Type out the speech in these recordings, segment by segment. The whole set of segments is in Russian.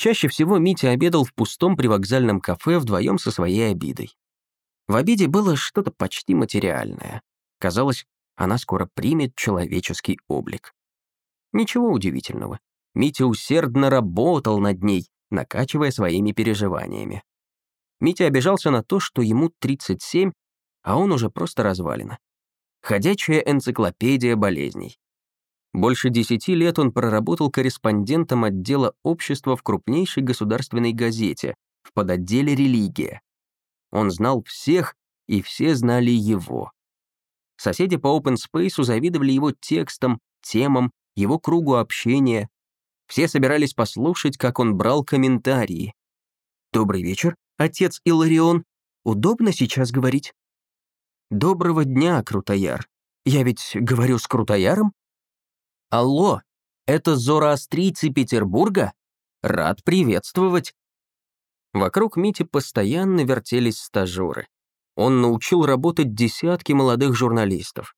Чаще всего Митя обедал в пустом привокзальном кафе вдвоем со своей обидой. В обиде было что-то почти материальное. Казалось, она скоро примет человеческий облик. Ничего удивительного. Митя усердно работал над ней, накачивая своими переживаниями. Митя обижался на то, что ему 37, а он уже просто развалина. Ходячая энциклопедия болезней. Больше десяти лет он проработал корреспондентом отдела общества в крупнейшей государственной газете, в подотделе «Религия». Он знал всех, и все знали его. Соседи по Open Space завидовали его текстам, темам, его кругу общения. Все собирались послушать, как он брал комментарии. «Добрый вечер, отец Иларион. Удобно сейчас говорить?» «Доброго дня, Крутояр. Я ведь говорю с Крутояром?» «Алло, это зороастрийцы Петербурга? Рад приветствовать!» Вокруг Мити постоянно вертелись стажеры. Он научил работать десятки молодых журналистов.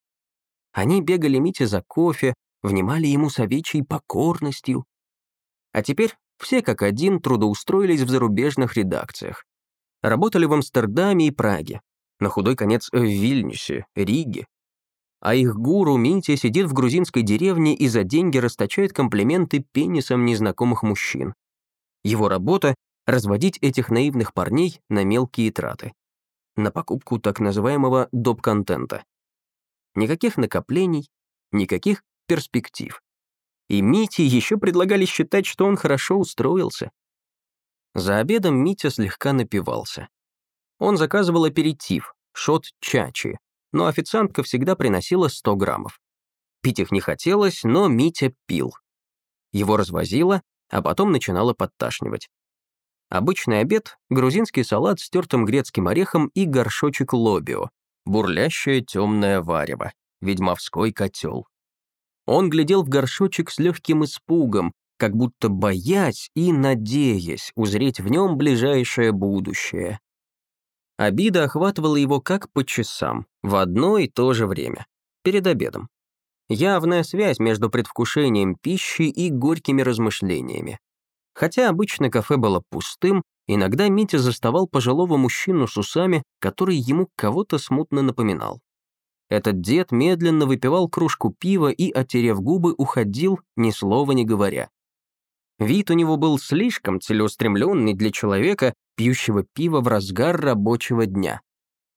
Они бегали Мите за кофе, внимали ему с овечьей покорностью. А теперь все как один трудоустроились в зарубежных редакциях. Работали в Амстердаме и Праге, на худой конец в Вильнюсе, Риге. А их гуру Митя сидит в грузинской деревне и за деньги расточает комплименты пенисам незнакомых мужчин. Его работа — разводить этих наивных парней на мелкие траты. На покупку так называемого доп-контента. Никаких накоплений, никаких перспектив. И Мите еще предлагали считать, что он хорошо устроился. За обедом Митя слегка напивался. Он заказывал аперитив, шот чачи, но официантка всегда приносила 100 граммов. Пить их не хотелось, но Митя пил. Его развозило, а потом начинало подташнивать. Обычный обед — грузинский салат с тертым грецким орехом и горшочек лобио, бурлящее темное варево, ведьмовской котел. Он глядел в горшочек с легким испугом, как будто боясь и надеясь узреть в нем ближайшее будущее. Обида охватывала его как по часам, в одно и то же время, перед обедом. Явная связь между предвкушением пищи и горькими размышлениями. Хотя обычно кафе было пустым, иногда Митя заставал пожилого мужчину с усами, который ему кого-то смутно напоминал. Этот дед медленно выпивал кружку пива и, отерев губы, уходил, ни слова не говоря. Вид у него был слишком целеустремленный для человека, пьющего пиво в разгар рабочего дня.